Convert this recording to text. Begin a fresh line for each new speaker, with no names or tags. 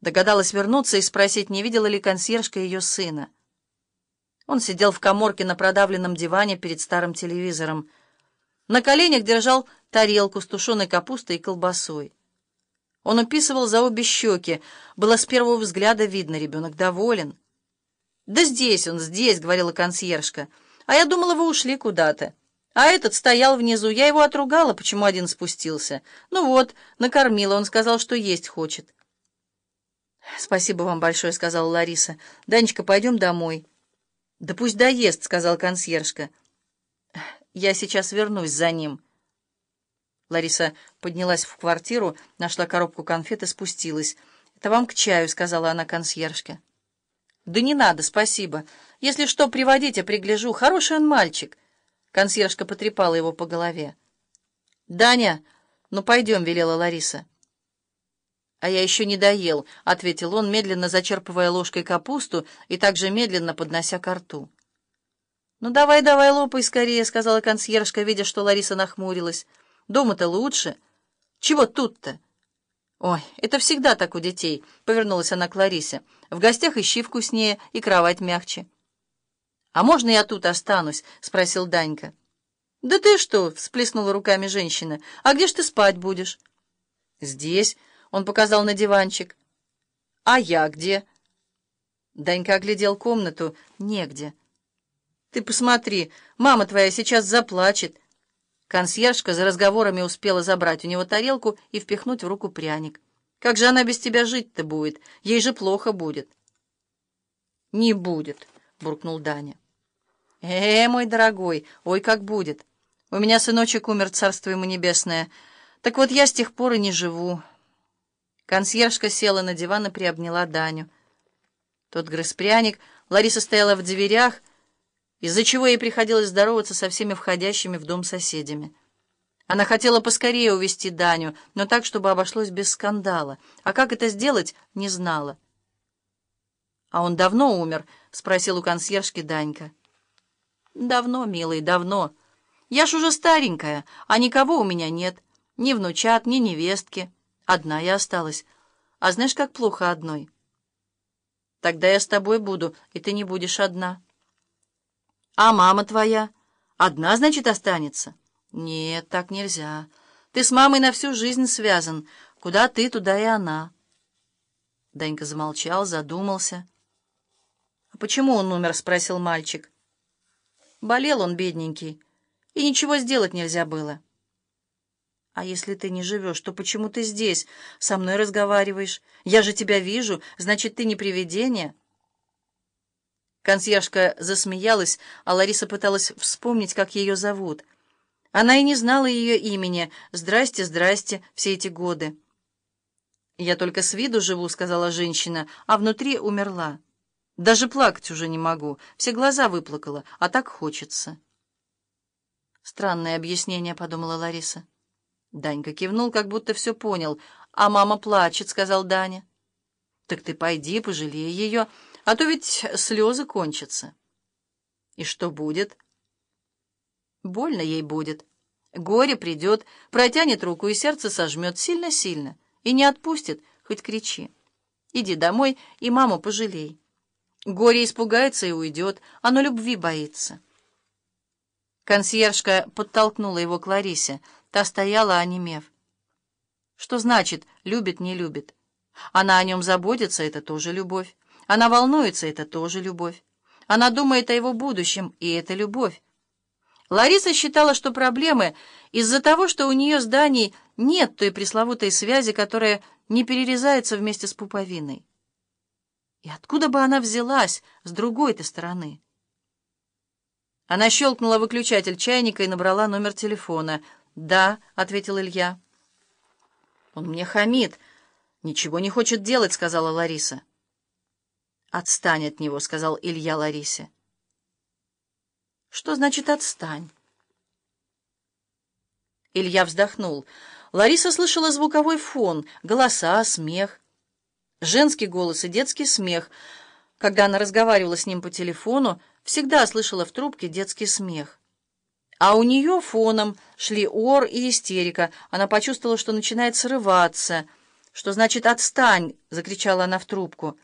Догадалась вернуться и спросить, не видела ли консьержка ее сына. Он сидел в коморке на продавленном диване перед старым телевизором. На коленях держал тарелку с тушеной капустой и колбасой. Он уписывал за обе щеки. Было с первого взгляда видно, ребенок доволен. «Да здесь он, здесь», — говорила консьержка. «А я думала, вы ушли куда-то. А этот стоял внизу. Я его отругала, почему один спустился. Ну вот, накормила. Он сказал, что есть хочет». «Спасибо вам большое», — сказала Лариса. «Данечка, пойдем домой». «Да пусть доест», — сказал консьержка. «Я сейчас вернусь за ним». Лариса поднялась в квартиру, нашла коробку конфет и спустилась. «Это вам к чаю», — сказала она консьержке. «Да не надо, спасибо. Если что, приводите, пригляжу. Хороший он мальчик». Консьержка потрепала его по голове. «Даня, ну пойдем», — велела Лариса. «А я еще не доел», — ответил он, медленно зачерпывая ложкой капусту и также медленно поднося ко рту. «Ну давай, давай, лопай скорее», — сказала консьержка, видя, что Лариса нахмурилась. Дома-то лучше. Чего тут-то? Ой, это всегда так у детей, повернулась она к Ларисе. В гостях ищи вкуснее и кровать мягче. А можно я тут останусь? спросил Данька. Да ты что? всплеснула руками женщина. А где ж ты спать будешь? Здесь, он показал на диванчик. А я где? Данька оглядел комнату. Негде. Ты посмотри, мама твоя сейчас заплачет. Консьержка за разговорами успела забрать у него тарелку и впихнуть в руку пряник. «Как же она без тебя жить-то будет? Ей же плохо будет». «Не будет», — буркнул Даня. «Э, мой дорогой, ой, как будет. У меня сыночек умер, царство ему небесное. Так вот я с тех пор и не живу». Консьержка села на диван и приобняла Даню. Тот грыз пряник, Лариса стояла в дверях, из-за чего ей приходилось здороваться со всеми входящими в дом соседями. Она хотела поскорее увести Даню, но так, чтобы обошлось без скандала. А как это сделать, не знала. «А он давно умер?» — спросил у консьержки Данька. «Давно, милый, давно. Я ж уже старенькая, а никого у меня нет. Ни внучат, ни невестки. Одна я осталась. А знаешь, как плохо одной?» «Тогда я с тобой буду, и ты не будешь одна». А мама твоя? Одна, значит, останется? Нет, так нельзя. Ты с мамой на всю жизнь связан. Куда ты, туда и она. Данька замолчал, задумался. «А почему он умер?» — спросил мальчик. Болел он, бедненький, и ничего сделать нельзя было. «А если ты не живешь, то почему ты здесь, со мной разговариваешь? Я же тебя вижу, значит, ты не привидение?» Консьержка засмеялась, а Лариса пыталась вспомнить, как ее зовут. Она и не знала ее имени. «Здрасте, здрасте, все эти годы». «Я только с виду живу», — сказала женщина, а внутри умерла. «Даже плакать уже не могу, все глаза выплакала, а так хочется». «Странное объяснение», — подумала Лариса. Данька кивнул, как будто все понял. «А мама плачет», — сказал Даня. «Так ты пойди, пожалей ее», — а то ведь слезы кончатся. И что будет? Больно ей будет. Горе придет, протянет руку и сердце сожмет сильно-сильно и не отпустит, хоть кричи. Иди домой и маму пожалей. Горе испугается и уйдет, оно любви боится. Консьержка подтолкнула его к Ларисе. Та стояла, онемев. Что значит «любит, не любит»? Она о нем заботится, это тоже любовь. Она волнуется, это тоже любовь. Она думает о его будущем, и это любовь. Лариса считала, что проблемы из-за того, что у нее с Даней нет той пресловутой связи, которая не перерезается вместе с пуповиной. И откуда бы она взялась с другой-то стороны? Она щелкнула выключатель чайника и набрала номер телефона. «Да», — ответил Илья. «Он мне хамит. Ничего не хочет делать», — сказала Лариса. «Отстань от него», — сказал Илья Ларисе. «Что значит «отстань»?» Илья вздохнул. Лариса слышала звуковой фон, голоса, смех. Женский голос и детский смех. Когда она разговаривала с ним по телефону, всегда слышала в трубке детский смех. А у нее фоном шли ор и истерика. Она почувствовала, что начинает срываться — «Что значит «отстань»?» — закричала она в трубку.